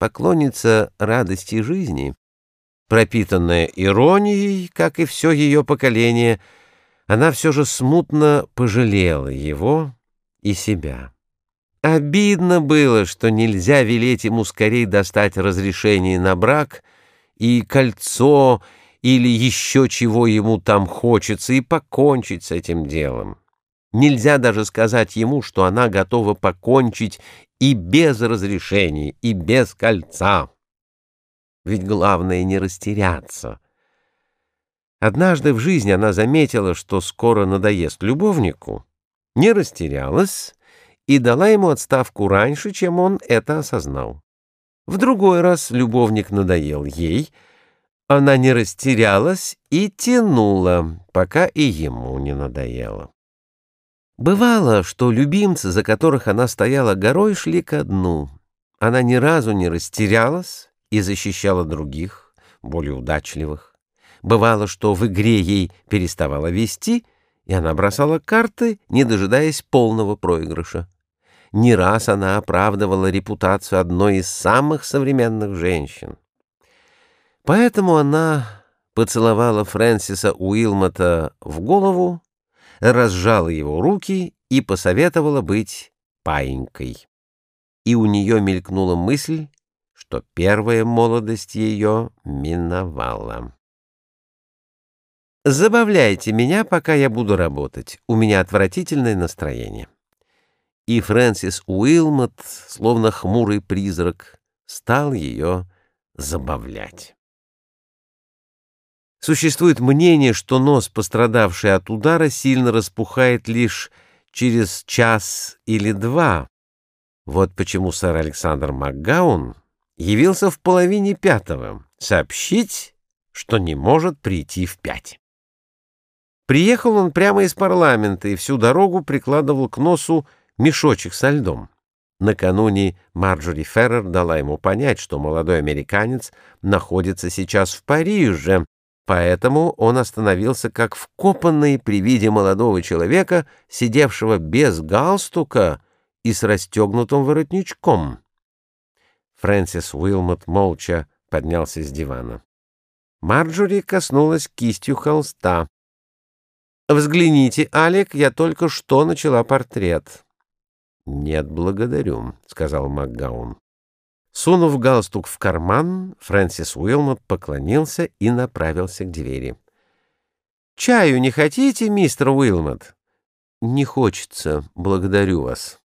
поклонница радости жизни, пропитанная иронией, как и все ее поколение, она все же смутно пожалела его и себя. Обидно было, что нельзя велеть ему скорее достать разрешение на брак и кольцо или еще чего ему там хочется и покончить с этим делом. Нельзя даже сказать ему, что она готова покончить и без разрешения, и без кольца. Ведь главное не растеряться. Однажды в жизни она заметила, что скоро надоест любовнику, не растерялась и дала ему отставку раньше, чем он это осознал. В другой раз любовник надоел ей, она не растерялась и тянула, пока и ему не надоело. Бывало, что любимцы, за которых она стояла горой, шли ко дну. Она ни разу не растерялась и защищала других, более удачливых. Бывало, что в игре ей переставала вести, и она бросала карты, не дожидаясь полного проигрыша. Не раз она оправдывала репутацию одной из самых современных женщин. Поэтому она поцеловала Фрэнсиса Уилмота в голову разжала его руки и посоветовала быть паинькой. И у нее мелькнула мысль, что первая молодость ее миновала. «Забавляйте меня, пока я буду работать. У меня отвратительное настроение». И Фрэнсис Уилмот, словно хмурый призрак, стал ее забавлять. Существует мнение, что нос, пострадавший от удара, сильно распухает лишь через час или два. Вот почему сэр Александр Макгаун явился в половине пятого сообщить, что не может прийти в пять. Приехал он прямо из парламента и всю дорогу прикладывал к носу мешочек со льдом. Накануне Марджори Феррер дала ему понять, что молодой американец находится сейчас в Париже, Поэтому он остановился как вкопанный при виде молодого человека, сидевшего без галстука и с расстегнутым воротничком. Фрэнсис Уилмот молча поднялся с дивана. Марджори коснулась кистью холста. «Взгляните, Алек, я только что начала портрет». «Нет, благодарю», — сказал МакГаун. Сунув галстук в карман, Фрэнсис Уилмот поклонился и направился к двери. «Чаю не хотите, мистер Уилмот?» «Не хочется, благодарю вас».